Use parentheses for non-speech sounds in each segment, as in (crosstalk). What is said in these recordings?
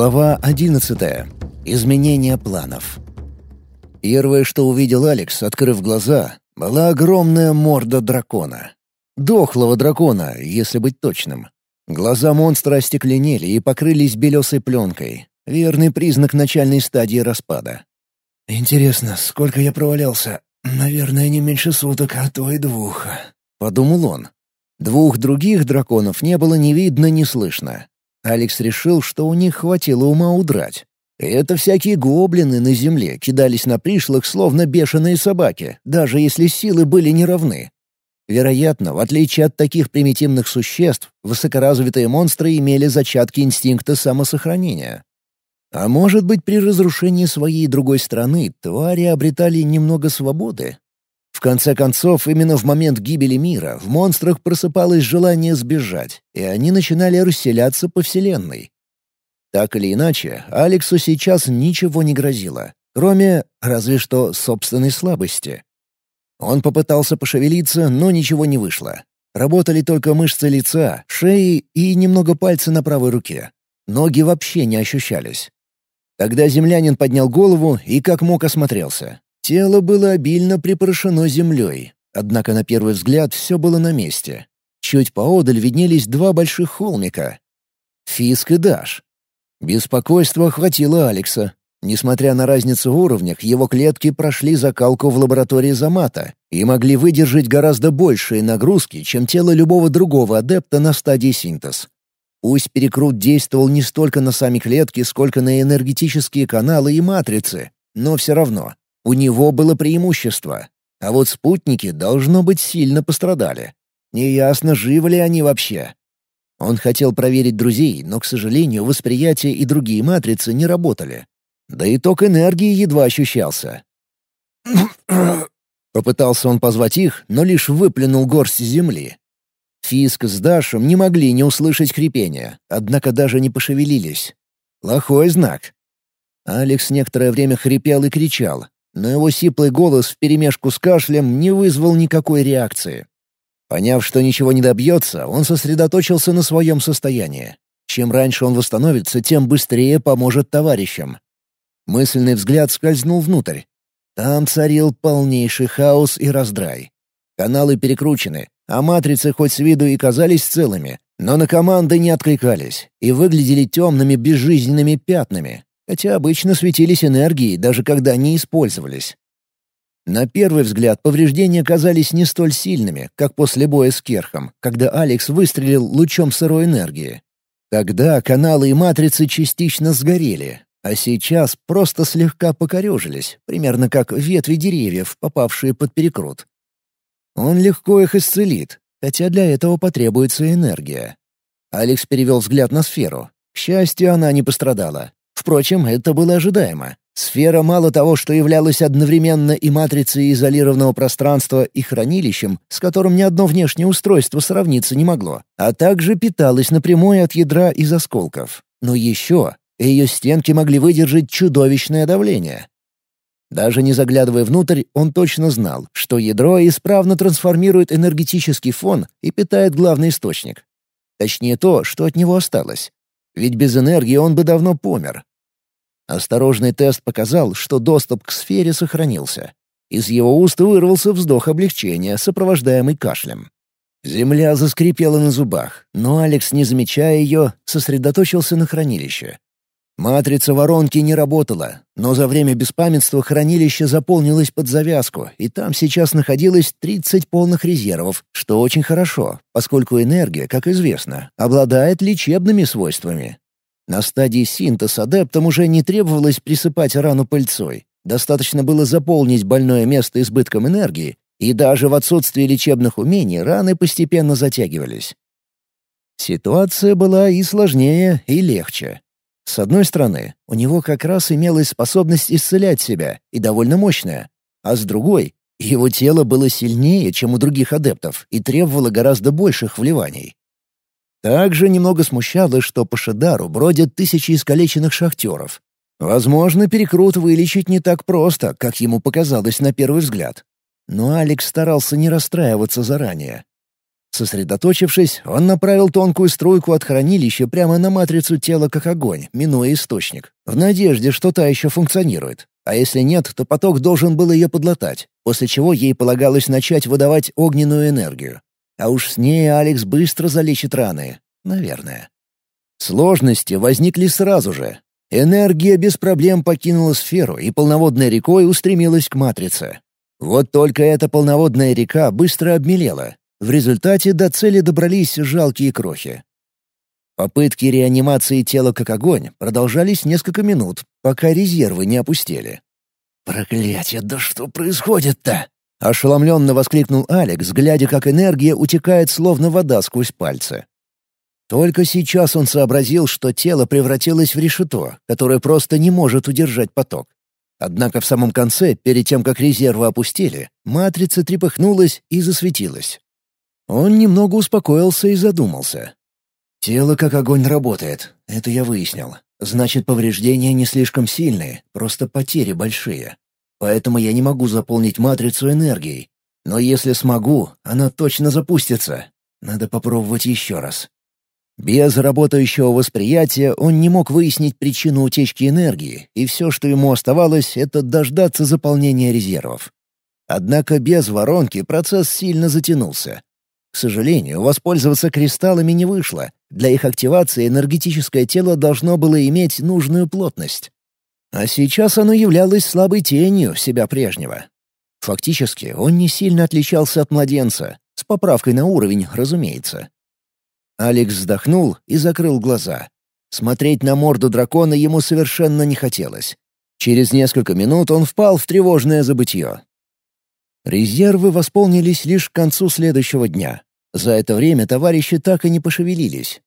Глава 11. Изменение планов. Первое, что увидел Алекс, открыв глаза, была огромная морда дракона. Дохлого дракона, если быть точным. Глаза монстра остекленели и покрылись белесой пленкой. Верный признак начальной стадии распада. «Интересно, сколько я провалялся? Наверное, не меньше суток, а то и двух», — подумал он. Двух других драконов не было ни видно, ни слышно. Алекс решил, что у них хватило ума удрать. Это всякие гоблины на земле кидались на пришлых, словно бешеные собаки, даже если силы были неравны. Вероятно, в отличие от таких примитивных существ, высокоразвитые монстры имели зачатки инстинкта самосохранения. А может быть, при разрушении своей другой страны твари обретали немного свободы, в конце концов, именно в момент гибели мира в монстрах просыпалось желание сбежать, и они начинали расселяться по Вселенной. Так или иначе, Алексу сейчас ничего не грозило, кроме, разве что, собственной слабости. Он попытался пошевелиться, но ничего не вышло. Работали только мышцы лица, шеи и немного пальца на правой руке. Ноги вообще не ощущались. Тогда землянин поднял голову и как мог осмотрелся. Тело было обильно припорошено землей, однако на первый взгляд все было на месте. Чуть поодаль виднелись два больших холмика. Фиск и Даш. Беспокойство охватило Алекса. Несмотря на разницу в уровнях, его клетки прошли закалку в лаборатории Замата и могли выдержать гораздо большие нагрузки, чем тело любого другого адепта на стадии синтез. Пусть перекрут действовал не столько на сами клетки, сколько на энергетические каналы и матрицы, но все равно у него было преимущество, а вот спутники, должно быть, сильно пострадали. Неясно, живы ли они вообще. Он хотел проверить друзей, но, к сожалению, восприятие и другие матрицы не работали. Да и ток энергии едва ощущался. (coughs) Попытался он позвать их, но лишь выплюнул горсть земли. Фиск с Дашем не могли не услышать хрипения, однако даже не пошевелились. Плохой знак. Алекс некоторое время хрипел и кричал, но его сиплый голос вперемешку с кашлем не вызвал никакой реакции. Поняв, что ничего не добьется, он сосредоточился на своем состоянии. Чем раньше он восстановится, тем быстрее поможет товарищам. Мысленный взгляд скользнул внутрь. Там царил полнейший хаос и раздрай. Каналы перекручены, а матрицы хоть с виду и казались целыми, но на команды не откликались и выглядели темными безжизненными пятнами, хотя обычно светились энергией, даже когда не использовались. На первый взгляд повреждения казались не столь сильными, как после боя с Керхом, когда Алекс выстрелил лучом сырой энергии. Тогда каналы и матрицы частично сгорели, а сейчас просто слегка покорежились, примерно как ветви деревьев, попавшие под перекрут. Он легко их исцелит, хотя для этого потребуется энергия. Алекс перевел взгляд на сферу. К счастью, она не пострадала. Впрочем, это было ожидаемо. Сфера мало того, что являлась одновременно и матрицей изолированного пространства, и хранилищем, с которым ни одно внешнее устройство сравниться не могло, а также питалась напрямую от ядра из осколков. Но еще ее стенки могли выдержать чудовищное давление. Даже не заглядывая внутрь, он точно знал, что ядро исправно трансформирует энергетический фон и питает главный источник. Точнее то, что от него осталось. Ведь без энергии он бы давно помер, Осторожный тест показал, что доступ к сфере сохранился. Из его уст вырвался вздох облегчения, сопровождаемый кашлем. Земля заскрипела на зубах, но Алекс, не замечая ее, сосредоточился на хранилище. Матрица воронки не работала, но за время беспамятства хранилище заполнилось под завязку, и там сейчас находилось 30 полных резервов, что очень хорошо, поскольку энергия, как известно, обладает лечебными свойствами, на стадии синтез адептам уже не требовалось присыпать рану пыльцой. Достаточно было заполнить больное место избытком энергии, и даже в отсутствии лечебных умений раны постепенно затягивались. Ситуация была и сложнее, и легче. С одной стороны, у него как раз имелась способность исцелять себя, и довольно мощная, а с другой, его тело было сильнее, чем у других адептов, и требовало гораздо больших вливаний. Также немного смущало, что по Шидару бродят тысячи искалеченных шахтеров. Возможно, перекрут вылечить не так просто, как ему показалось на первый взгляд. Но Алекс старался не расстраиваться заранее. Сосредоточившись, он направил тонкую струйку от хранилища прямо на матрицу тела как огонь, минуя источник, в надежде, что та еще функционирует. А если нет, то поток должен был ее подлатать, после чего ей полагалось начать выдавать огненную энергию. А уж с ней Алекс быстро залечит раны. Наверное. Сложности возникли сразу же. Энергия без проблем покинула сферу и полноводной рекой устремилась к матрице. Вот только эта полноводная река быстро обмелела. В результате до цели добрались жалкие крохи. Попытки реанимации тела как огонь продолжались несколько минут, пока резервы не опустели. «Проклятие, да что происходит-то?» — ошеломленно воскликнул Алекс, глядя, как энергия утекает словно вода сквозь пальцы. Только сейчас он сообразил, что тело превратилось в решето, которое просто не может удержать поток. Однако в самом конце, перед тем, как резервы опустили, матрица трепыхнулась и засветилась. Он немного успокоился и задумался. «Тело как огонь работает, это я выяснил. Значит, повреждения не слишком сильные, просто потери большие. Поэтому я не могу заполнить матрицу энергией. Но если смогу, она точно запустится. Надо попробовать еще раз. Без работающего восприятия он не мог выяснить причину утечки энергии, и все, что ему оставалось, это дождаться заполнения резервов. Однако без воронки процесс сильно затянулся. К сожалению, воспользоваться кристаллами не вышло. Для их активации энергетическое тело должно было иметь нужную плотность. А сейчас оно являлось слабой тенью себя прежнего. Фактически, он не сильно отличался от младенца, с поправкой на уровень, разумеется. Алекс вздохнул и закрыл глаза. Смотреть на морду дракона ему совершенно не хотелось. Через несколько минут он впал в тревожное забытье. Резервы восполнились лишь к концу следующего дня. За это время товарищи так и не пошевелились.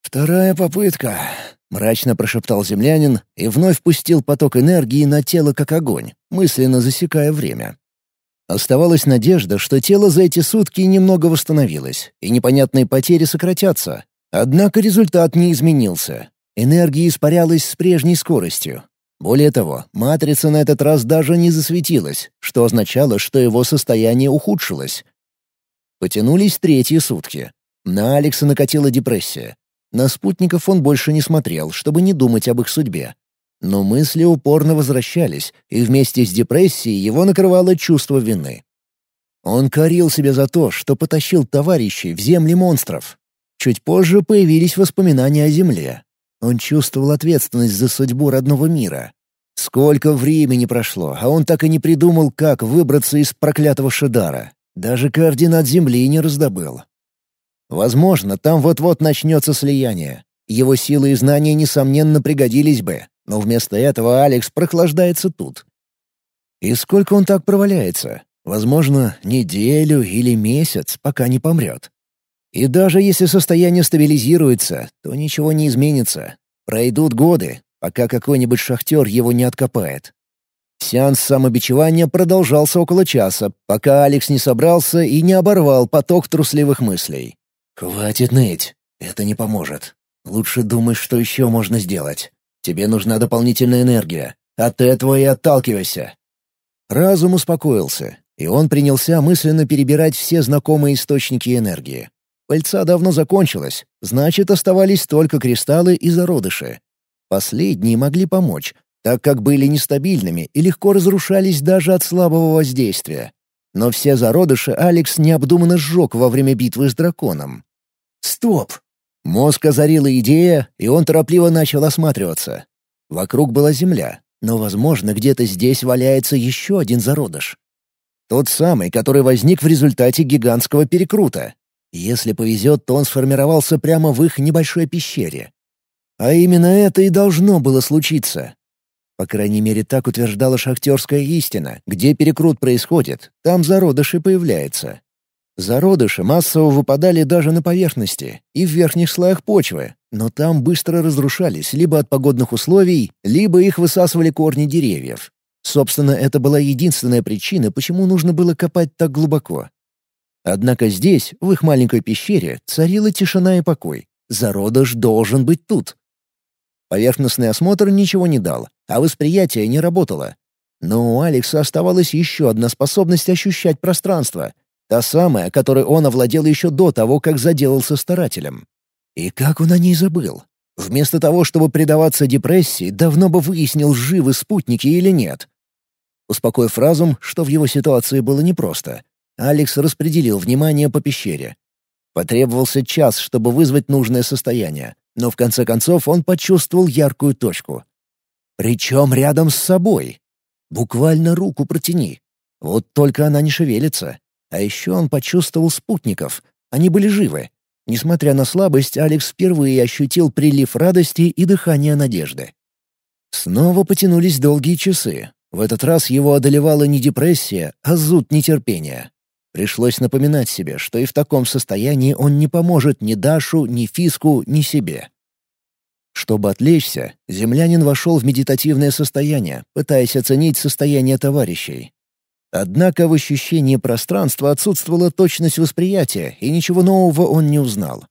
«Вторая попытка», — мрачно прошептал землянин и вновь пустил поток энергии на тело как огонь, мысленно засекая время. Оставалась надежда, что тело за эти сутки немного восстановилось, и непонятные потери сократятся. Однако результат не изменился. Энергия испарялась с прежней скоростью. Более того, матрица на этот раз даже не засветилась, что означало, что его состояние ухудшилось. Потянулись третьи сутки. На Алекса накатила депрессия. На спутников он больше не смотрел, чтобы не думать об их судьбе. Но мысли упорно возвращались, и вместе с депрессией его накрывало чувство вины. Он корил себя за то, что потащил товарищей в земли монстров. Чуть позже появились воспоминания о земле. Он чувствовал ответственность за судьбу родного мира. Сколько времени прошло, а он так и не придумал, как выбраться из проклятого Шидара. Даже координат Земли не раздобыл. Возможно, там вот-вот начнется слияние. Его силы и знания, несомненно, пригодились бы, но вместо этого Алекс прохлаждается тут. И сколько он так проваляется? Возможно, неделю или месяц, пока не помрет. И даже если состояние стабилизируется, то ничего не изменится. Пройдут годы, пока какой-нибудь шахтер его не откопает. Сеанс самобичевания продолжался около часа, пока Алекс не собрался и не оборвал поток трусливых мыслей. «Хватит ныть. Это не поможет. Лучше думай, что еще можно сделать. Тебе нужна дополнительная энергия. От этого и отталкивайся». Разум успокоился, и он принялся мысленно перебирать все знакомые источники энергии. Пыльца давно закончилась, значит, оставались только кристаллы и зародыши. Последние могли помочь, так как были нестабильными и легко разрушались даже от слабого воздействия. Но все зародыши Алекс необдуманно сжег во время битвы с драконом. «Стоп! Мозг озарила идея, и он торопливо начал осматриваться. Вокруг была земля, но, возможно, где-то здесь валяется еще один зародыш. Тот самый, который возник в результате гигантского перекрута. Если повезет, то он сформировался прямо в их небольшой пещере. А именно это и должно было случиться. По крайней мере, так утверждала шахтерская истина. Где перекрут происходит, там зародыш и появляется. Зародыши массово выпадали даже на поверхности и в верхних слоях почвы, но там быстро разрушались либо от погодных условий, либо их высасывали корни деревьев. Собственно, это была единственная причина, почему нужно было копать так глубоко. Однако здесь, в их маленькой пещере, царила тишина и покой. Зародыш должен быть тут. Поверхностный осмотр ничего не дал, а восприятие не работало. Но у Алекса оставалась еще одна способность ощущать пространство — Та самая, которой он овладел еще до того, как заделался старателем. И как он о ней забыл? Вместо того, чтобы предаваться депрессии, давно бы выяснил, живы спутники или нет. Успокоив разум, что в его ситуации было непросто, Алекс распределил внимание по пещере. Потребовался час, чтобы вызвать нужное состояние, но в конце концов он почувствовал яркую точку. Причем рядом с собой. Буквально руку протяни. Вот только она не шевелится. А еще он почувствовал спутников. Они были живы. Несмотря на слабость, Алекс впервые ощутил прилив радости и дыхания надежды. Снова потянулись долгие часы. В этот раз его одолевала не депрессия, а зуд нетерпения. Пришлось напоминать себе, что и в таком состоянии он не поможет ни Дашу, ни Фиску, ни себе. Чтобы отвлечься, землянин вошел в медитативное состояние, пытаясь оценить состояние товарищей. Однако в ощущении пространства отсутствовала точность восприятия, и ничего нового он не узнал.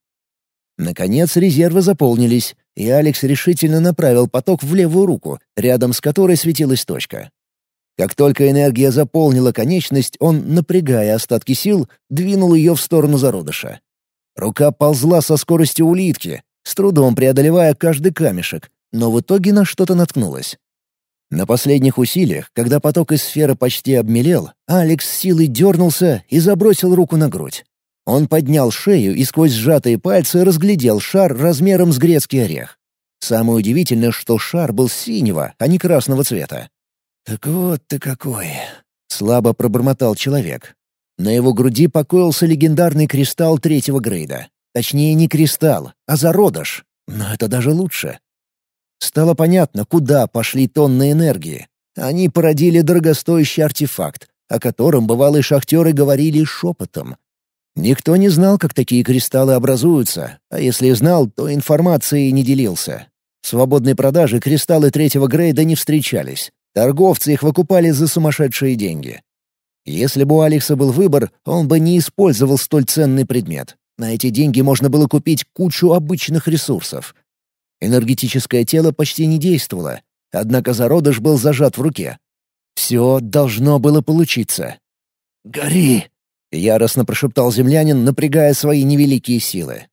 Наконец резервы заполнились, и Алекс решительно направил поток в левую руку, рядом с которой светилась точка. Как только энергия заполнила конечность, он, напрягая остатки сил, двинул ее в сторону зародыша. Рука ползла со скоростью улитки, с трудом преодолевая каждый камешек, но в итоге на что-то наткнулась. На последних усилиях, когда поток из сферы почти обмелел, Алекс силой дернулся и забросил руку на грудь. Он поднял шею и сквозь сжатые пальцы разглядел шар размером с грецкий орех. Самое удивительное, что шар был синего, а не красного цвета. «Так вот ты какой!» — слабо пробормотал человек. На его груди покоился легендарный кристалл третьего грейда. Точнее, не кристалл, а зародыш. Но это даже лучше. Стало понятно, куда пошли тонны энергии. Они породили дорогостоящий артефакт, о котором бывалые шахтеры говорили шепотом. Никто не знал, как такие кристаллы образуются, а если знал, то информацией не делился. В свободной продаже кристаллы третьего грейда не встречались. Торговцы их выкупали за сумасшедшие деньги. Если бы у Алекса был выбор, он бы не использовал столь ценный предмет. На эти деньги можно было купить кучу обычных ресурсов — Энергетическое тело почти не действовало, однако зародыш был зажат в руке. Все должно было получиться. «Гори!» — яростно прошептал землянин, напрягая свои невеликие силы.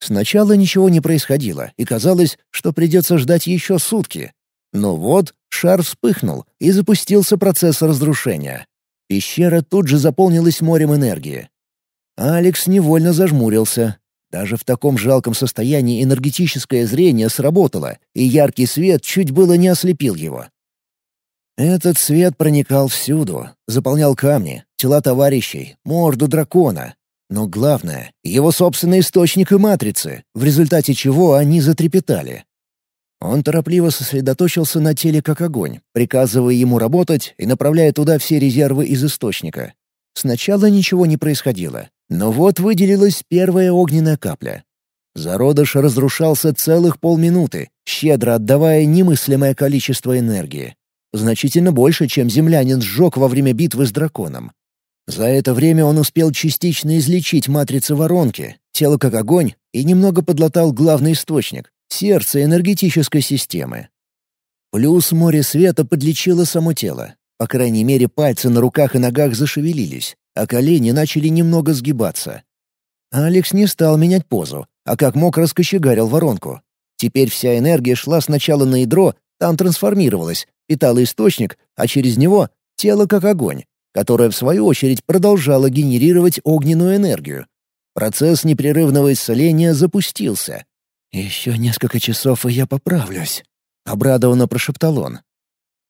Сначала ничего не происходило, и казалось, что придется ждать еще сутки. Но вот шар вспыхнул, и запустился процесс разрушения. Пещера тут же заполнилась морем энергии. Алекс невольно зажмурился, даже в таком жалком состоянии энергетическое зрение сработало, и яркий свет чуть было не ослепил его. Этот свет проникал всюду, заполнял камни, тела товарищей, морду дракона. Но главное — его собственный источник и матрицы, в результате чего они затрепетали. Он торопливо сосредоточился на теле как огонь, приказывая ему работать и направляя туда все резервы из источника. Сначала ничего не происходило, но вот выделилась первая огненная капля. Зародыш разрушался целых полминуты, щедро отдавая немыслимое количество энергии. Значительно больше, чем землянин сжег во время битвы с драконом. За это время он успел частично излечить матрицы воронки, тело как огонь, и немного подлатал главный источник — сердце энергетической системы. Плюс море света подлечило само тело. По крайней мере, пальцы на руках и ногах зашевелились а колени начали немного сгибаться. Алекс не стал менять позу, а как мог раскочегарил воронку. Теперь вся энергия шла сначала на ядро, там трансформировалась, питала источник, а через него — тело как огонь, которое в свою очередь продолжало генерировать огненную энергию. Процесс непрерывного исцеления запустился. «Еще несколько часов, и я поправлюсь», — обрадованно прошептал он.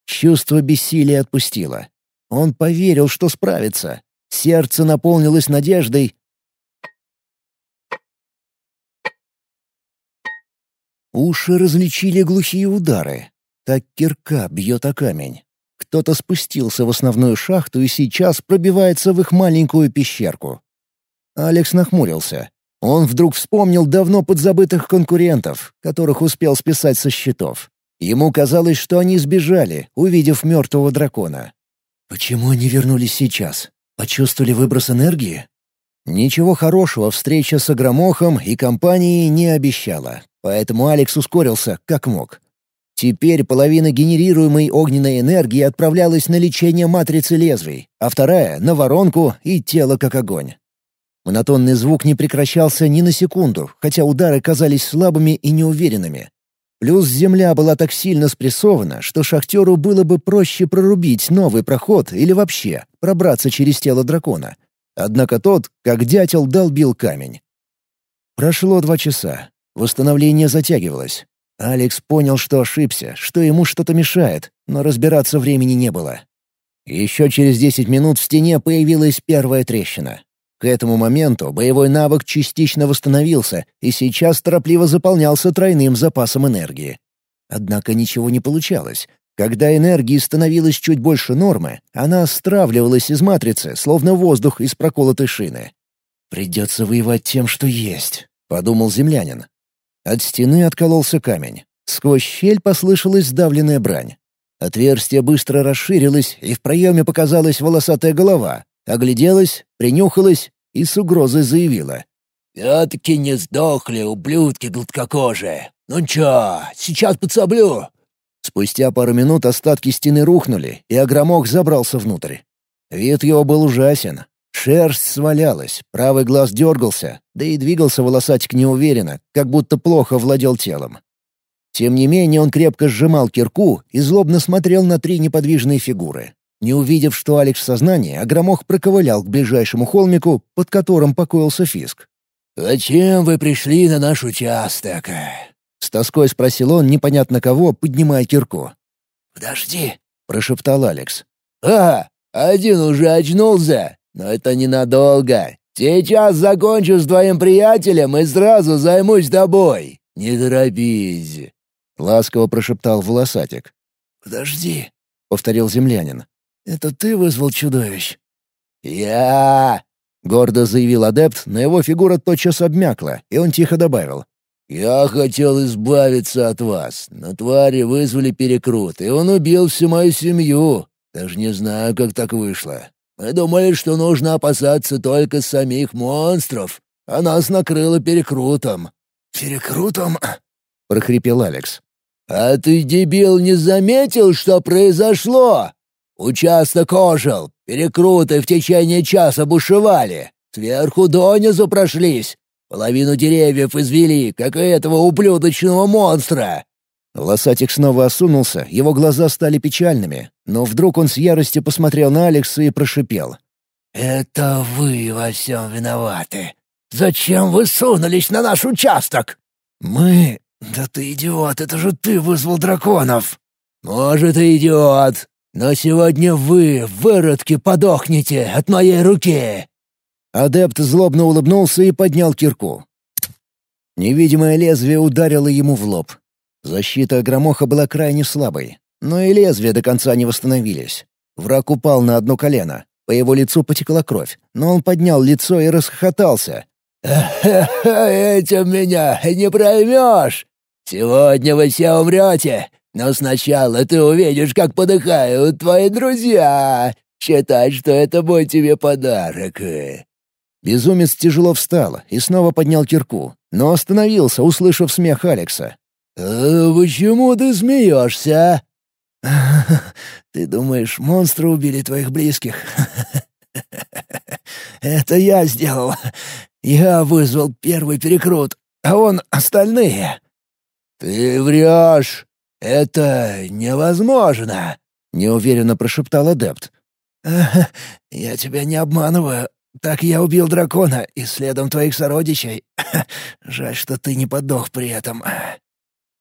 Чувство бессилия отпустило. Он поверил, что справится. Сердце наполнилось надеждой. Уши различили глухие удары. Так кирка бьет о камень. Кто-то спустился в основную шахту и сейчас пробивается в их маленькую пещерку. Алекс нахмурился. Он вдруг вспомнил давно подзабытых конкурентов, которых успел списать со счетов. Ему казалось, что они сбежали, увидев мертвого дракона. Почему они вернулись сейчас? Почувствовали выброс энергии? Ничего хорошего встреча с Агромохом и компанией не обещала, поэтому Алекс ускорился как мог. Теперь половина генерируемой огненной энергии отправлялась на лечение матрицы лезвий, а вторая — на воронку и тело как огонь. Монотонный звук не прекращался ни на секунду, хотя удары казались слабыми и неуверенными. Плюс земля была так сильно спрессована, что шахтеру было бы проще прорубить новый проход или вообще пробраться через тело дракона. Однако тот, как дятел, долбил камень. Прошло два часа. Восстановление затягивалось. Алекс понял, что ошибся, что ему что-то мешает, но разбираться времени не было. Еще через десять минут в стене появилась первая трещина. К этому моменту боевой навык частично восстановился и сейчас торопливо заполнялся тройным запасом энергии. Однако ничего не получалось. Когда энергии становилось чуть больше нормы, она стравливалась из матрицы, словно воздух из проколотой шины. «Придется воевать тем, что есть», — подумал землянин. От стены откололся камень. Сквозь щель послышалась сдавленная брань. Отверстие быстро расширилось, и в проеме показалась волосатая голова, Огляделась, принюхалась и с угрозой заявила. «Все-таки не сдохли, ублюдки гладкокожие. Ну чё, сейчас подсоблю!» Спустя пару минут остатки стены рухнули, и огромок забрался внутрь. Вид его был ужасен. Шерсть свалялась, правый глаз дергался, да и двигался волосатик неуверенно, как будто плохо владел телом. Тем не менее он крепко сжимал кирку и злобно смотрел на три неподвижные фигуры. Не увидев, что Алекс в сознании, Агромох проковылял к ближайшему холмику, под которым покоился Фиск. «Зачем вы пришли на наш участок?» С тоской спросил он непонятно кого, поднимая кирку. «Подожди», — прошептал Алекс. «А, один уже очнулся, но это ненадолго. Сейчас закончу с твоим приятелем и сразу займусь тобой. Не торопись», — ласково прошептал волосатик. «Подожди», — повторил землянин. Это ты вызвал чудовищ?» «Я!» — гордо заявил адепт, но его фигура тотчас обмякла, и он тихо добавил. «Я хотел избавиться от вас, но твари вызвали перекрут, и он убил всю мою семью. Даже не знаю, как так вышло. Мы думали, что нужно опасаться только самих монстров, а нас накрыло перекрутом». «Перекрутом?» — прохрипел Алекс. «А ты, дебил, не заметил, что произошло?» Участок ожил, перекруты в течение часа бушевали, сверху донизу прошлись, половину деревьев извели, как и этого ублюдочного монстра». Лосатик снова осунулся, его глаза стали печальными, но вдруг он с яростью посмотрел на Алекса и прошипел. «Это вы во всем виноваты. Зачем вы сунулись на наш участок?» «Мы? Да ты идиот, это же ты вызвал драконов!» «Может, и идиот, но сегодня вы, выродки, подохнете от моей руки!» Адепт злобно улыбнулся и поднял кирку. Невидимое лезвие ударило ему в лоб. Защита громоха была крайне слабой, но и лезвия до конца не восстановились. Враг упал на одно колено. По его лицу потекла кровь, но он поднял лицо и расхохотался. «Этим меня не проймешь! Сегодня вы все умрете, но сначала ты увидишь, как подыхают твои друзья. Считай, что это мой тебе подарок». Безумец тяжело встал и снова поднял кирку, но остановился, услышав смех Алекса. «А почему ты смеешься?» (laughs) «Ты думаешь, монстры убили твоих близких?» (laughs) «Это я сделал. Я вызвал первый перекрут, а он — остальные». «Ты врешь!» «Это невозможно!» — неуверенно прошептал адепт. «Я тебя не обманываю. Так я убил дракона и следом твоих сородичей. (laughs) Жаль, что ты не подох при этом».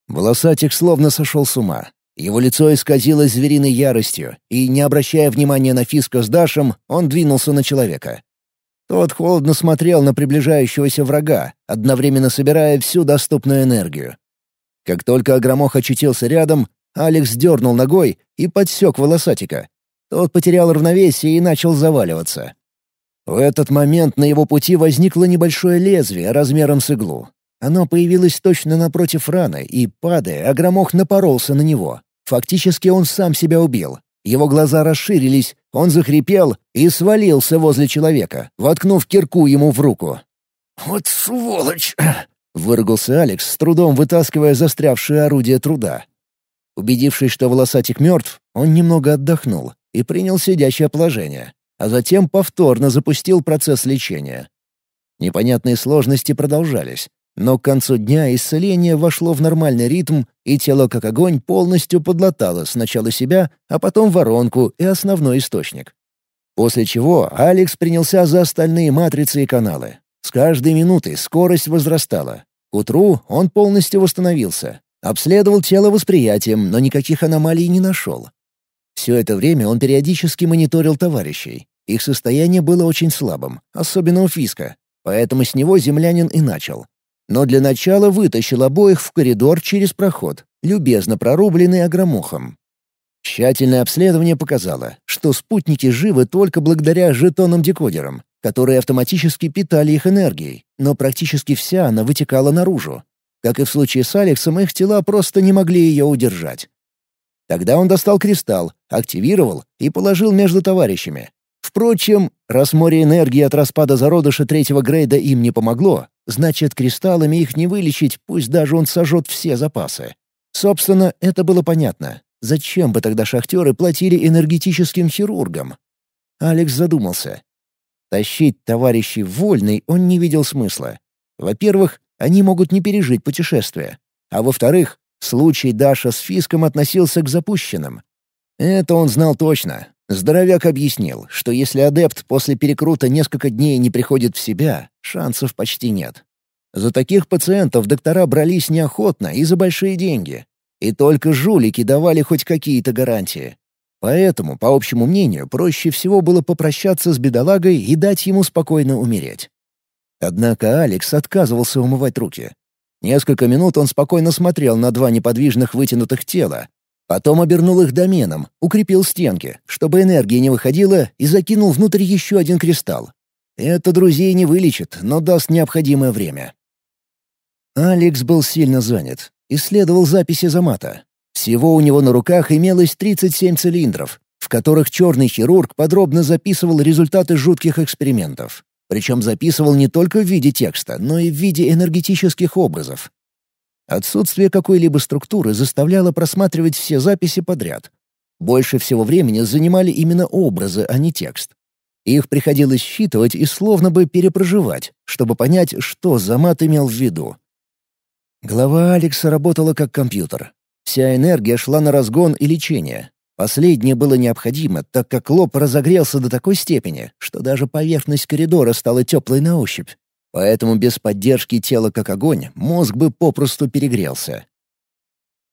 Волосатик словно сошел с ума. Его лицо исказилось звериной яростью, и, не обращая внимания на Фиска с Дашем, он двинулся на человека. Тот холодно смотрел на приближающегося врага, одновременно собирая всю доступную энергию. Как только Агромох очутился рядом, Алекс дернул ногой и подсек волосатика. Тот потерял равновесие и начал заваливаться. В этот момент на его пути возникло небольшое лезвие размером с иглу. Оно появилось точно напротив раны, и, падая, Агромох напоролся на него. Фактически он сам себя убил. Его глаза расширились, он захрипел и свалился возле человека, воткнув кирку ему в руку. «Вот сволочь!» — выругался Алекс, с трудом вытаскивая застрявшее орудие труда. Убедившись, что волосатик мертв, он немного отдохнул и принял сидящее положение, а затем повторно запустил процесс лечения. Непонятные сложности продолжались, но к концу дня исцеление вошло в нормальный ритм, и тело как огонь полностью подлатало сначала себя, а потом воронку и основной источник. После чего Алекс принялся за остальные матрицы и каналы. С каждой минутой скорость возрастала. К утру он полностью восстановился. Обследовал тело восприятием, но никаких аномалий не нашел. Все это время он периодически мониторил товарищей. Их состояние было очень слабым, особенно у Фиска, поэтому с него землянин и начал. Но для начала вытащил обоих в коридор через проход, любезно прорубленный огромухом. Тщательное обследование показало, что спутники живы только благодаря жетонам-декодерам, которые автоматически питали их энергией, но практически вся она вытекала наружу. Как и в случае с Алексом, их тела просто не могли ее удержать. Тогда он достал кристалл, активировал и положил между товарищами. Впрочем, раз море энергии от распада зародыша третьего грейда им не помогло, значит, кристаллами их не вылечить, пусть даже он сожжет все запасы. Собственно, это было понятно. Зачем бы тогда шахтеры платили энергетическим хирургам? Алекс задумался. Тащить товарищей вольный он не видел смысла. Во-первых, они могут не пережить путешествие. А во-вторых, случай Даша с Фиском относился к запущенным. Это он знал точно. Здоровяк объяснил, что если адепт после перекрута несколько дней не приходит в себя, шансов почти нет. За таких пациентов доктора брались неохотно и за большие деньги. И только жулики давали хоть какие-то гарантии. Поэтому, по общему мнению, проще всего было попрощаться с бедолагой и дать ему спокойно умереть. Однако Алекс отказывался умывать руки. Несколько минут он спокойно смотрел на два неподвижных вытянутых тела, потом обернул их доменом, укрепил стенки, чтобы энергия не выходила, и закинул внутрь еще один кристалл. Это друзей не вылечит, но даст необходимое время. Алекс был сильно занят, исследовал записи Замата. Всего у него на руках имелось 37 цилиндров, в которых черный хирург подробно записывал результаты жутких экспериментов. Причем записывал не только в виде текста, но и в виде энергетических образов. Отсутствие какой-либо структуры заставляло просматривать все записи подряд. Больше всего времени занимали именно образы, а не текст. Их приходилось считывать и словно бы перепроживать, чтобы понять, что Замат имел в виду. Голова Алекса работала как компьютер. Вся энергия шла на разгон и лечение, Последнее было необходимо, так как лоб разогрелся до такой степени, что даже поверхность коридора стала теплой на ощупь. Поэтому без поддержки тела как огонь мозг бы попросту перегрелся.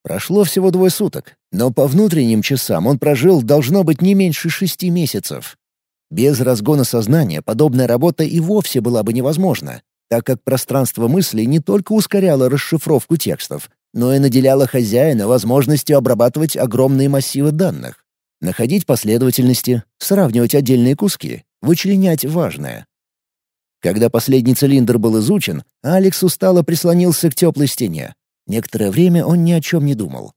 Прошло всего двое суток, но по внутренним часам он прожил должно быть не меньше шести месяцев. Без разгона сознания подобная работа и вовсе была бы невозможна, так как пространство мысли не только ускоряло расшифровку текстов, но и наделяла хозяина возможностью обрабатывать огромные массивы данных, находить последовательности, сравнивать отдельные куски, вычленять важное. Когда последний цилиндр был изучен, Алекс устало прислонился к теплой стене. Некоторое время он ни о чем не думал.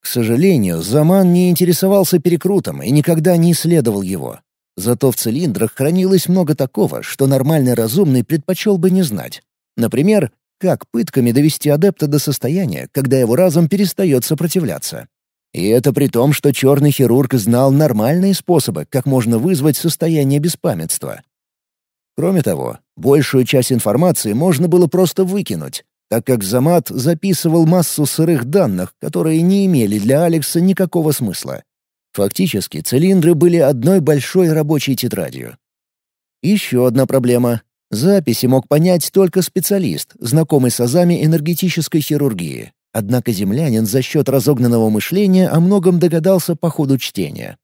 К сожалению, Заман не интересовался перекрутом и никогда не исследовал его. Зато в цилиндрах хранилось много такого, что нормальный разумный предпочел бы не знать. Например, как пытками довести адепта до состояния, когда его разум перестает сопротивляться? И это при том, что черный хирург знал нормальные способы, как можно вызвать состояние беспамятства. Кроме того, большую часть информации можно было просто выкинуть, так как Замат записывал массу сырых данных, которые не имели для Алекса никакого смысла. Фактически, цилиндры были одной большой рабочей тетрадью. Еще одна проблема Записи мог понять только специалист, знакомый с азами энергетической хирургии. Однако землянин за счет разогнанного мышления о многом догадался по ходу чтения.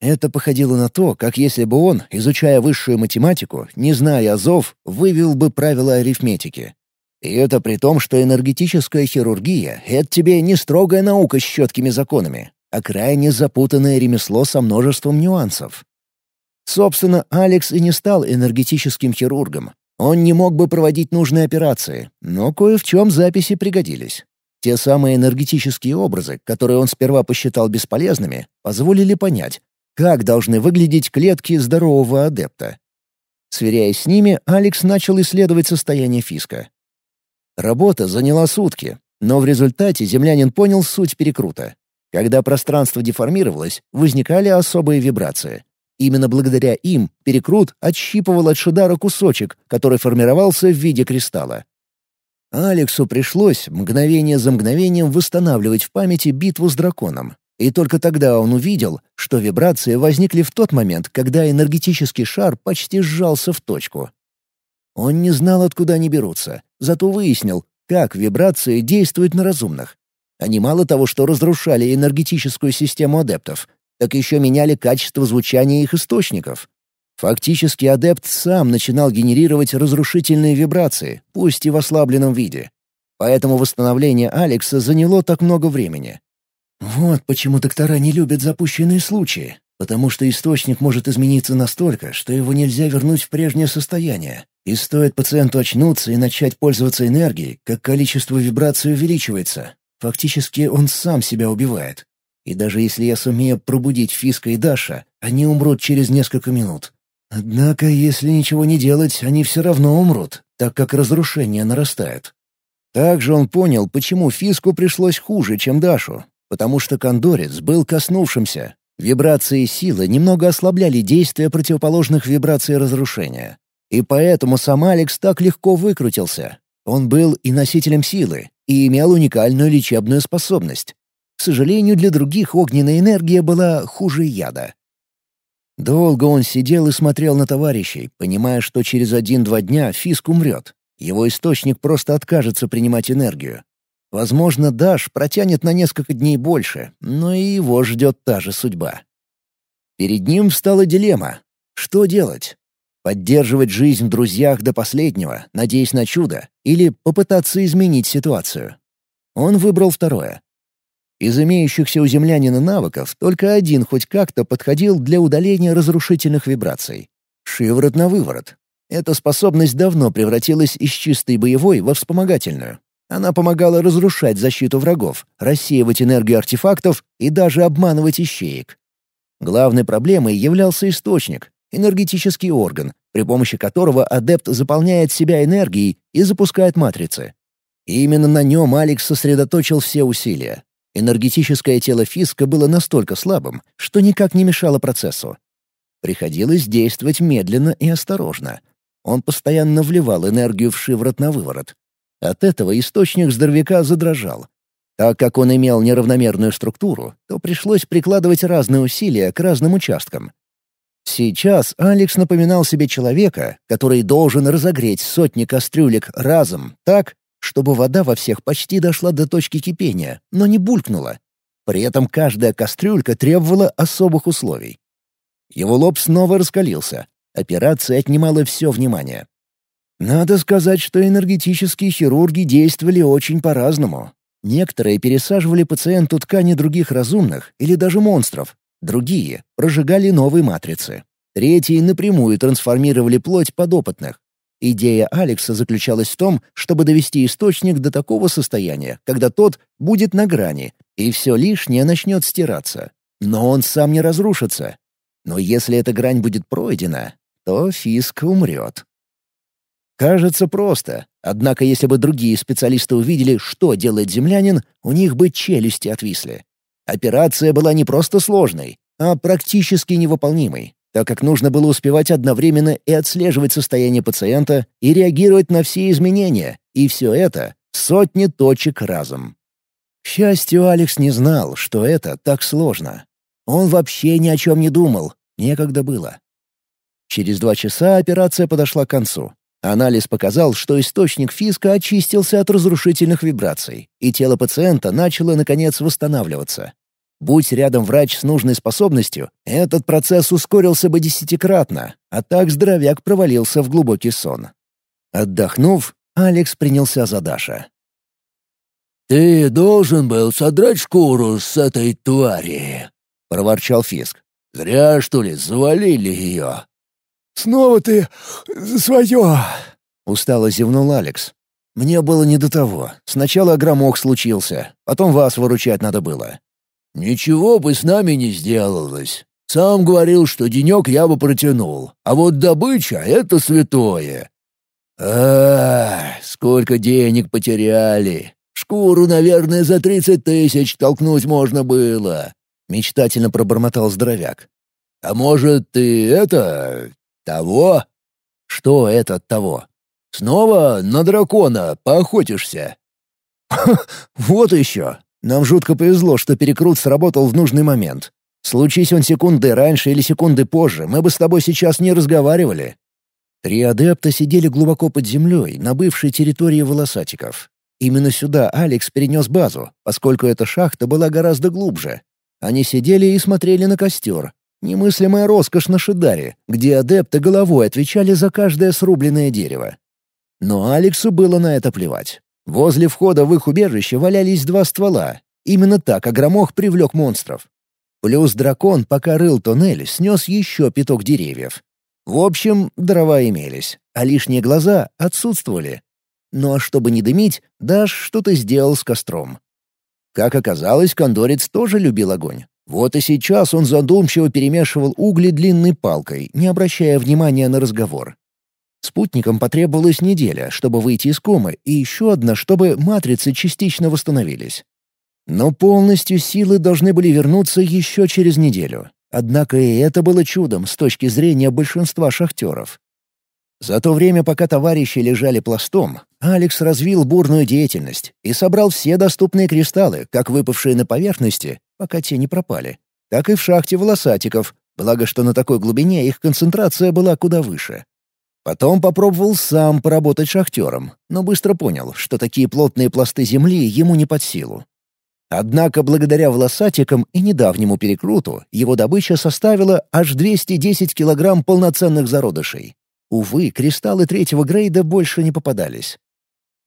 Это походило на то, как если бы он, изучая высшую математику, не зная азов, вывел бы правила арифметики. И это при том, что энергетическая хирургия — это тебе не строгая наука с четкими законами, а крайне запутанное ремесло со множеством нюансов. Собственно, Алекс и не стал энергетическим хирургом. Он не мог бы проводить нужные операции, но кое в чем записи пригодились. Те самые энергетические образы, которые он сперва посчитал бесполезными, позволили понять, как должны выглядеть клетки здорового адепта. Сверяясь с ними, Алекс начал исследовать состояние Фиска. Работа заняла сутки, Но в результате землянин понял суть перекрута. Когда пространство деформировалось, возникали особые вибрации. Именно благодаря им перекрут отщипывал от Шидара кусочек, который формировался в виде кристалла. Алексу пришлось мгновение за мгновением восстанавливать в памяти битву с драконом. И только тогда он увидел, что вибрации возникли в тот момент, когда энергетический шар почти сжался в точку. Он не знал, откуда они берутся, зато выяснил, как вибрации действуют на разумных. Они мало того, что разрушали энергетическую систему адептов, так еще меняли качество звучания их источников. Фактически адепт сам начинал генерировать разрушительные вибрации, пусть и в ослабленном виде. Поэтому восстановление Алекса заняло так много времени. Вот почему доктора не любят запущенные случаи, потому что источник может измениться настолько, что его нельзя вернуть в прежнее состояние. И стоит пациенту очнуться и начать пользоваться энергией, как количество вибраций увеличивается. Фактически он сам себя убивает. И даже если я сумею пробудить Фиска и Даша, они умрут через несколько минут. Однако, если ничего не делать, они все равно умрут, так как разрушение нарастает. Также он понял, почему Фиску пришлось хуже, чем Дашу. Потому что кондорец был коснувшимся. Вибрации силы немного ослабляли действие противоположных вибраций разрушения. И поэтому сам Алекс так легко выкрутился. Он был и носителем силы, и имел уникальную лечебную способность. К сожалению, для других огненная энергия была хуже яда. Долго он сидел и смотрел на товарищей, понимая, что через один-два дня Фиск умрет. Его источник просто откажется принимать энергию. Возможно, Даш протянет на несколько дней больше, но и его ждет та же судьба. Перед ним встала дилемма. Что делать? Поддерживать жизнь в друзьях до последнего, надеясь на чудо, или попытаться изменить ситуацию? Он выбрал второе. Из имеющихся у землянина навыков только один хоть как-то подходил для удаления разрушительных вибраций. Шиворот на выворот. Эта способность давно превратилась из чистой боевой во вспомогательную. Она помогала разрушать защиту врагов, рассеивать энергию артефактов и даже обманывать ищеек. Главной проблемой являлся источник — энергетический орган, при помощи которого адепт заполняет себя энергией и запускает матрицы. И именно на нем Алекс сосредоточил все усилия. Энергетическое тело Фиска было настолько слабым, что никак не мешало процессу. Приходилось действовать медленно и осторожно. Он постоянно вливал энергию в шиворот на выворот. От этого источник здоровяка задрожал. Так как он имел неравномерную структуру, то пришлось прикладывать разные усилия к разным участкам. Сейчас Алекс напоминал себе человека, который должен разогреть сотни кастрюлек разом так, чтобы вода во всех почти дошла до точки кипения, но не булькнула. При этом каждая кастрюлька требовала особых условий. Его лоб снова раскалился. Операция отнимала все внимание. Надо сказать, что энергетические хирурги действовали очень по-разному. Некоторые пересаживали пациенту ткани других разумных или даже монстров. Другие прожигали новые матрицы. Третьи напрямую трансформировали плоть подопытных. Идея Алекса заключалась в том, чтобы довести источник до такого состояния, когда тот будет на грани, и все лишнее начнет стираться. Но он сам не разрушится. Но если эта грань будет пройдена, то Фиск умрет. Кажется просто. Однако если бы другие специалисты увидели, что делает землянин, у них бы челюсти отвисли. Операция была не просто сложной, а практически невыполнимой так как нужно было успевать одновременно и отслеживать состояние пациента, и реагировать на все изменения, и все это — сотни точек разом. К счастью, Алекс не знал, что это так сложно. Он вообще ни о чем не думал, некогда было. Через два часа операция подошла к концу. Анализ показал, что источник фиска очистился от разрушительных вибраций, и тело пациента начало, наконец, восстанавливаться. Будь рядом врач с нужной способностью, этот процесс ускорился бы десятикратно, а так здоровяк провалился в глубокий сон. Отдохнув, Алекс принялся за Даша. «Ты должен был содрать шкуру с этой твари», — проворчал Фиск. «Зря, что ли, завалили ее?» «Снова ты свое!» — устало зевнул Алекс. «Мне было не до того. Сначала громок случился, потом вас выручать надо было. «Ничего бы с нами не сделалось. Сам говорил, что денек я бы протянул, а вот добыча — это святое». «Ах, сколько денег потеряли! Шкуру, наверное, за тридцать тысяч толкнуть можно было», — мечтательно пробормотал здоровяк. «А может, ты это... того?» «Что это того?» «Снова на дракона поохотишься?» (laughs) «Вот еще. Нам жутко повезло, что перекрут сработал в нужный момент. Случись он секунды раньше или секунды позже, мы бы с тобой сейчас не разговаривали». Три адепта сидели глубоко под землей, на бывшей территории волосатиков. Именно сюда Алекс перенес базу, поскольку эта шахта была гораздо глубже. Они сидели и смотрели на костер. Немыслимая роскошь на Шидаре, где адепты головой отвечали за каждое срубленное дерево. Но Алексу было на это плевать. Возле входа в их убежище валялись два ствола. Именно так Агромох привлек монстров. Плюс дракон, пока рыл туннель, снес еще пяток деревьев. В общем, дрова имелись, а лишние глаза отсутствовали. Ну а чтобы не дымить, Даш что-то сделал с костром. Как оказалось, кондорец тоже любил огонь. Вот и сейчас он задумчиво перемешивал угли длинной палкой, не обращая внимания на разговор. Спутникам потребовалась неделя, чтобы выйти из комы, и еще одна, чтобы матрицы частично восстановились. Но полностью силы должны были вернуться еще через неделю. Однако и это было чудом с точки зрения большинства шахтеров. За то время, пока товарищи лежали пластом, Алекс развил бурную деятельность и собрал все доступные кристаллы, как выпавшие на поверхности, пока те не пропали, так и в шахте волосатиков, благо что на такой глубине их концентрация была куда выше. Потом попробовал сам поработать шахтером, но быстро понял, что такие плотные пласты земли ему не под силу. Однако благодаря волосатикам и недавнему перекруту его добыча составила аж 210 килограмм полноценных зародышей. Увы, кристаллы третьего грейда больше не попадались.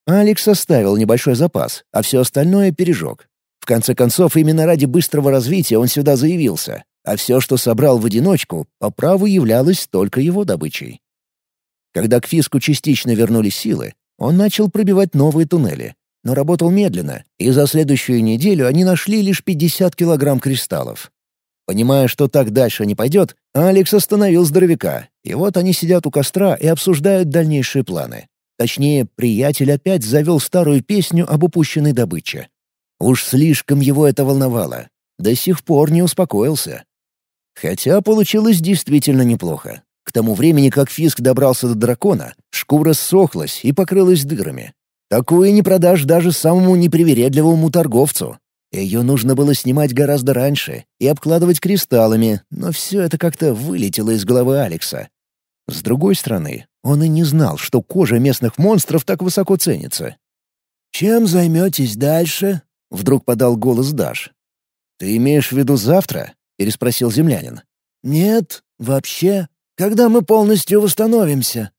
Алекс оставил небольшой запас, а все остальное пережег. В конце концов, именно ради быстрого развития он сюда заявился, а все, что собрал в одиночку, по праву являлось только его добычей. Когда к Фиску частично вернулись силы, он начал пробивать новые туннели, но работал медленно, и за следующую неделю они нашли лишь 50 килограмм кристаллов. Понимая, что так дальше не пойдет, Алекс остановил здоровяка, и вот они сидят у костра и обсуждают дальнейшие планы. Точнее, приятель опять завел старую песню об упущенной добыче. Уж слишком его это волновало. До сих пор не успокоился. Хотя получилось действительно неплохо. К тому времени, как Фиск добрался до дракона, шкура ссохлась и покрылась дырами. Такую не продашь даже самому непривередливому торговцу. Ее нужно было снимать гораздо раньше и обкладывать кристаллами, но все это как-то вылетело из головы Алекса. С другой стороны, он и не знал, что кожа местных монстров так высоко ценится. «Чем займетесь дальше?» — вдруг подал голос Даш. «Ты имеешь в виду завтра?» — переспросил землянин. «Нет, вообще. Когда мы полностью восстановимся?»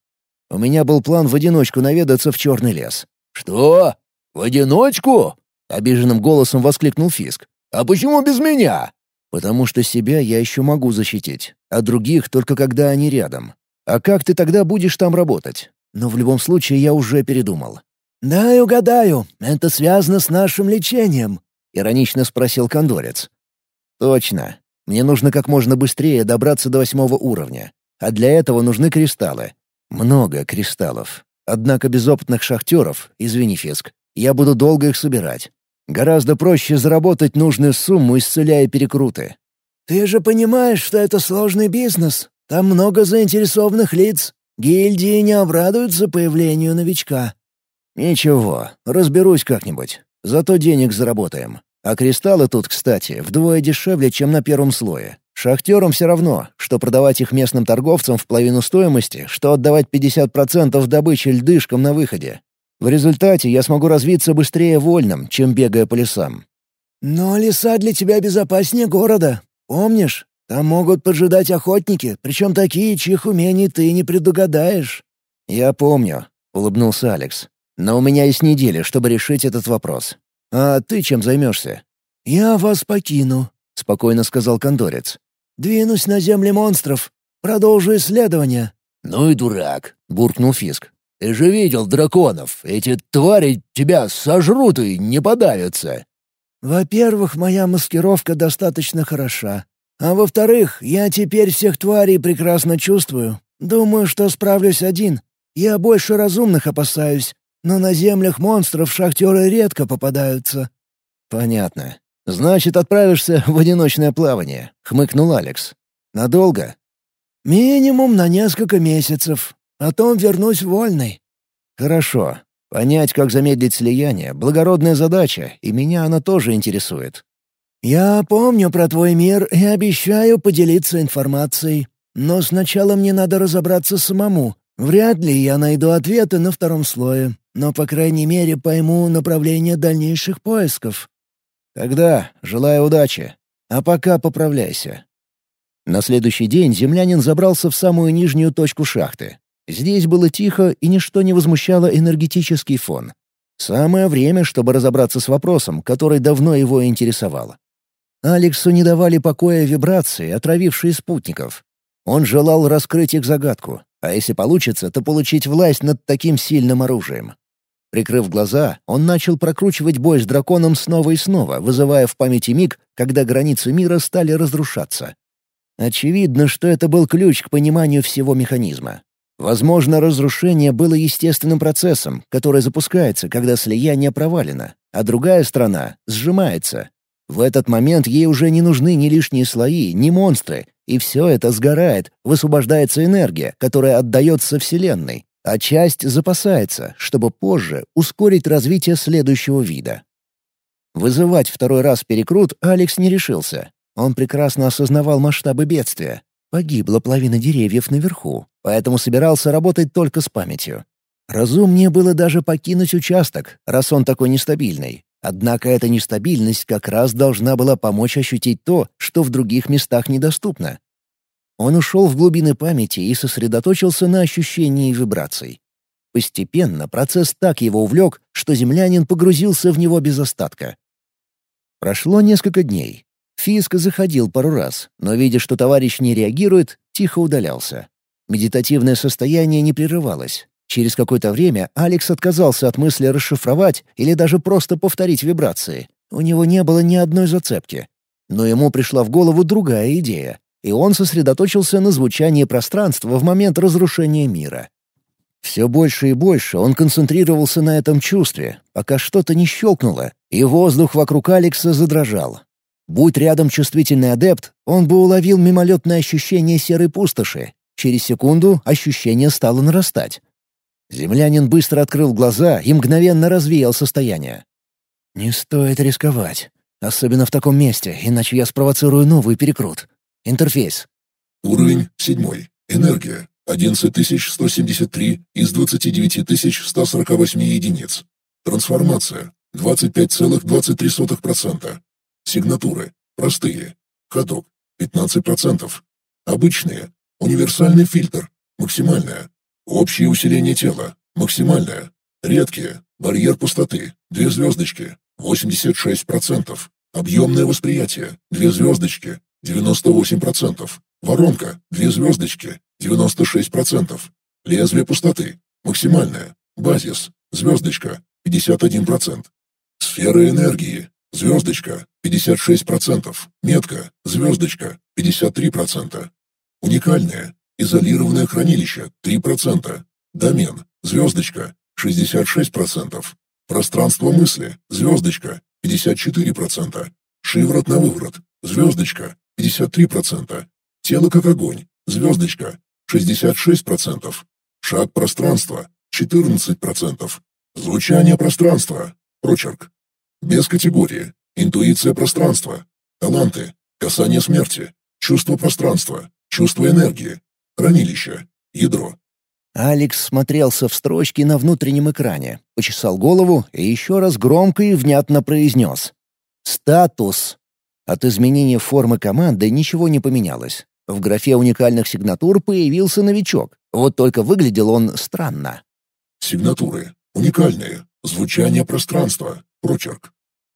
У меня был план в одиночку наведаться в черный лес. «Что? В одиночку?» — обиженным голосом воскликнул Фиск. «А почему без меня?» «Потому что себя я еще могу защитить, а других только когда они рядом. А как ты тогда будешь там работать? Но в любом случае я уже передумал». «Дай угадаю, это связано с нашим лечением», — иронично спросил кондорец. «Точно. Мне нужно как можно быстрее добраться до восьмого уровня. А для этого нужны кристаллы. Много кристаллов. Однако без опытных шахтеров, извини, Фиск, я буду долго их собирать. Гораздо проще заработать нужную сумму, исцеляя перекруты. «Ты же понимаешь, что это сложный бизнес. Там много заинтересованных лиц. Гильдии не обрадуются появлению новичка». «Ничего, разберусь как-нибудь. Зато денег заработаем. А кристаллы тут, кстати, вдвое дешевле, чем на первом слое. Шахтерам все равно, что продавать их местным торговцам в половину стоимости, что отдавать 50% добычи льдышкам на выходе. В результате я смогу развиться быстрее вольным, чем бегая по лесам. «Но леса для тебя безопаснее города. Помнишь? Там могут поджидать охотники, причем такие, чьих умений ты не предугадаешь». «Я помню», — улыбнулся Алекс. «Но у меня есть неделя, чтобы решить этот вопрос. А ты чем займешься?» «Я вас покину», — спокойно сказал кондорец. «Двинусь на земли монстров. Продолжу исследование». «Ну и дурак», — буркнул Фиск. «Ты же видел драконов. Эти твари тебя сожрут и не подавятся». «Во-первых, моя маскировка достаточно хороша. А во-вторых, я теперь всех тварей прекрасно чувствую. Думаю, что справлюсь один. Я больше разумных опасаюсь. но на землях монстров шахтеры редко попадаются». «Понятно. Значит, отправишься в одиночное плавание», — хмыкнул Алекс. «Надолго?» «Минимум на несколько месяцев. Потом вернусь вольной». «Хорошо. Понять, как замедлить слияние — благородная задача, и меня она тоже интересует». «Я помню про твой мир и обещаю поделиться информацией. Но сначала мне надо разобраться самому. Вряд ли я найду ответы на втором слое, но, по крайней мере, пойму направление дальнейших поисков». «Тогда желаю удачи. А пока поправляйся». На следующий день землянин забрался в самую нижнюю точку шахты. Здесь было тихо, и ничто не возмущало энергетический фон. Самое время, чтобы разобраться с вопросом, который давно его интересовал. Алексу не давали покоя вибрации, отравившие спутников. Он желал раскрыть их загадку, а если получится, то получить власть над таким сильным оружием. Прикрыв глаза, он начал прокручивать бой с драконом снова и снова, вызывая в памяти миг, когда границы мира стали разрушаться. Очевидно, что это был ключ к пониманию всего механизма. Возможно, разрушение было естественным процессом, который запускается, когда слияние провалено, а другая страна сжимается. В этот момент ей уже не нужны ни лишние слои, ни монстры, и все это сгорает, высвобождается энергия, которая отдается Вселенной, а часть запасается, чтобы позже ускорить развитие следующего вида. Вызывать второй раз перекрут Алекс не решился. Он прекрасно осознавал масштабы бедствия. Погибла половина деревьев наверху, поэтому собирался работать только с памятью. Разумнее было даже покинуть участок, раз он такой нестабильный. Однако эта нестабильность как раз должна была помочь ощутить то, что в других местах недоступно. Он ушел в глубины памяти и сосредоточился на ощущении вибраций. Постепенно процесс так его увлек, что землянин погрузился в него без остатка. Прошло несколько дней. Фиск заходил пару раз, но, видя, что товарищ не реагирует, тихо удалялся. Медитативное состояние не прерывалось. Через какое-то время Алекс отказался от мысли расшифровать или даже просто повторить вибрации. У него не было ни одной зацепки. Но ему пришла в голову другая идея, и он сосредоточился на звучании пространства в момент разрушения мира. Все больше и больше он концентрировался на этом чувстве, пока что-то не щелкнуло, и воздух вокруг Алекса задрожал. Будь рядом чувствительный адепт, он бы уловил мимолетное ощущение серой пустоши. Через секунду ощущение стало нарастать. Землянин быстро открыл глаза и мгновенно развеял состояние. «Не стоит рисковать. Особенно в таком месте, иначе я спровоцирую новый перекрут. Интерфейс». Уровень седьмой. Энергия. 11173 из 29148 единиц. Трансформация. 25,23%. Сигнатуры. Простые. Ходок. 15%. Обычные. Универсальный фильтр. Максимальная. Общее усиление тела. Максимальное. Редкие. Барьер пустоты. Две звездочки. 86%. Объемное восприятие. Две звездочки. 98%. Воронка. Две звездочки. 96%. Лезвие пустоты. Максимальное. Базис. Звездочка. 51%. Сфера энергии. Звездочка. 56%. Метка. Звездочка. 53%. Уникальное. Изолированное хранилище – 3%. Домен – звездочка – 66%. Пространство мысли – звездочка – 54%. Шиворот на выворот – звездочка – 53%. Тело как огонь – звездочка – 66%. Шаг пространства – 14%. Звучание пространства – прочерк. Без категории. Интуиция пространства. Таланты. Касание смерти. Чувство пространства. Чувство энергии. Хранилище. Ядро. Алекс смотрелся в строчки на внутреннем экране, почесал голову и еще раз громко и внятно произнес. «Статус». От изменения формы команды ничего не поменялось. В графе уникальных сигнатур появился новичок, вот только выглядел он странно. Сигнатуры. Уникальные. Звучание пространства. Прочерк.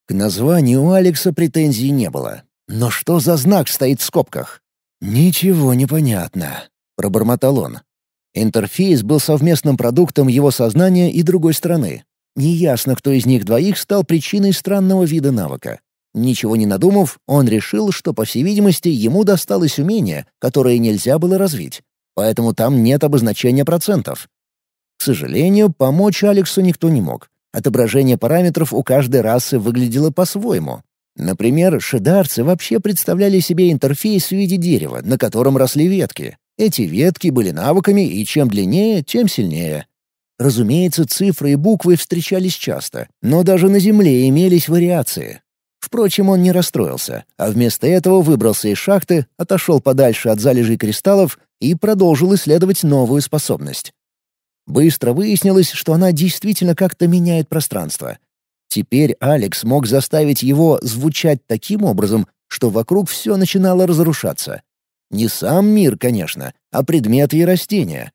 К названию у Алекса претензий не было. Но что за знак стоит в скобках? Ничего не понятно. — пробормотал он. Интерфейс был совместным продуктом его сознания и другой страны. Неясно, кто из них двоих стал причиной странного вида навыка. Ничего не надумав, он решил, что, по всей видимости, ему досталось умение, которое нельзя было развить. Поэтому там нет обозначения процентов. К сожалению, помочь Алексу никто не мог. Отображение параметров у каждой расы выглядело по-своему. Например, шедарцы вообще представляли себе интерфейс в виде дерева, на котором росли ветки. Эти ветки были навыками, и чем длиннее, тем сильнее. Разумеется, цифры и буквы встречались часто, но даже на Земле имелись вариации. Впрочем, он не расстроился, а вместо этого выбрался из шахты, отошел подальше от залежей кристаллов и продолжил исследовать новую способность. Быстро выяснилось, что она действительно как-то меняет пространство. Теперь Алекс мог заставить его звучать таким образом, что вокруг все начинало разрушаться. Не сам мир, конечно, а предметы и растения.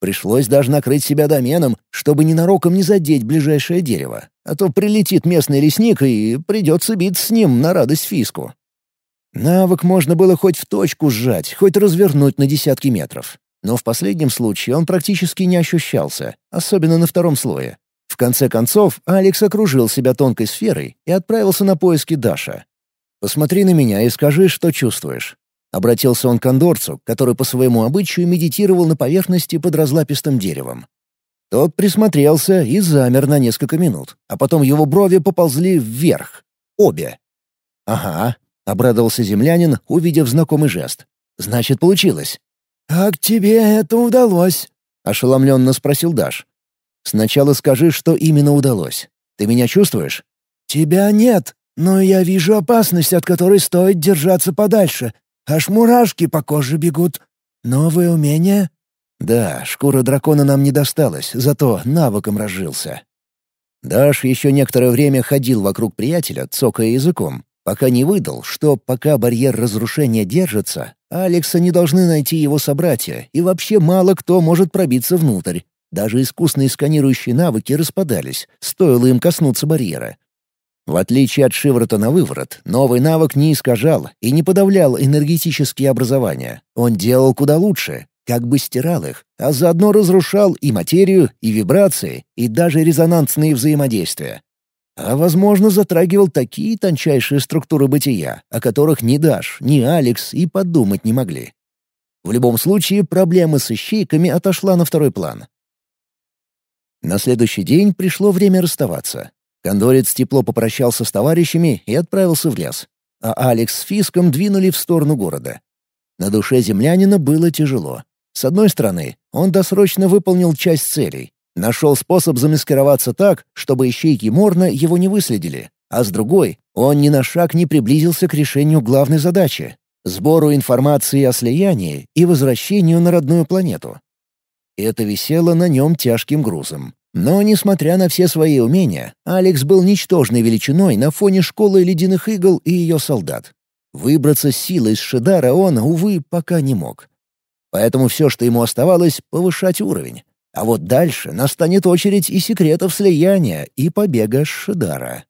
Пришлось даже накрыть себя доменом, чтобы ненароком не задеть ближайшее дерево, а то прилетит местный лесник и придется биться с ним на радость фиску. Навык можно было хоть в точку сжать, хоть развернуть на десятки метров. Но в последнем случае он практически не ощущался, особенно на втором слое. В конце концов, Алекс окружил себя тонкой сферой и отправился на поиски Даша. «Посмотри на меня и скажи, что чувствуешь. Обратился он к кондорцу, который по своему обычаю медитировал на поверхности под разлапистым деревом. Тот присмотрелся и замер на несколько минут, а потом его брови поползли вверх. Обе. «Ага», — обрадовался землянин, увидев знакомый жест. «Значит, получилось». «Как тебе это удалось?» — ошеломленно спросил Даш. «Сначала скажи, что именно удалось. Ты меня чувствуешь?» «Тебя нет, но я вижу опасность, от которой стоит держаться подальше. Аж мурашки по коже бегут. Новое умение?» «Да, шкура дракона нам не досталась, зато навыком разжился». Даш еще некоторое время ходил вокруг приятеля, цокая языком, пока не выдал, что пока барьер разрушения держится, Алекса не должны найти его собратья, и вообще мало кто может пробиться внутрь. Даже искусные сканирующие навыки распадались, стоило им коснуться барьера. В отличие от шиворота на выворот, новый навык не искажал и не подавлял энергетические образования. Он делал куда лучше, как бы стирал их, а заодно разрушал и материю, и вибрации, и даже резонансные взаимодействия. А, возможно, затрагивал такие тончайшие структуры бытия, о которых ни Даш, ни Алекс и подумать не могли. В любом случае, проблема с ищейками отошла на второй план. На следующий день пришло время расставаться. Кондорец тепло попрощался с товарищами и отправился в лес. А Алекс с Фиском двинули в сторону города. На душе землянина было тяжело. С одной стороны, он досрочно выполнил часть целей. Нашел способ замаскироваться так, чтобы ищейки Морна его не выследили. А с другой, он ни на шаг не приблизился к решению главной задачи — сбору информации о слиянии и возвращению на родную планету. Это висело на нем тяжким грузом. Но, несмотря на все свои умения, Алекс был ничтожной величиной на фоне школы ледяных игл и ее солдат. Выбраться силой из Шидара он, увы, пока не мог. Поэтому все, что ему оставалось, — повышать уровень. А вот дальше настанет очередь и секретов слияния, и побега с Шидара.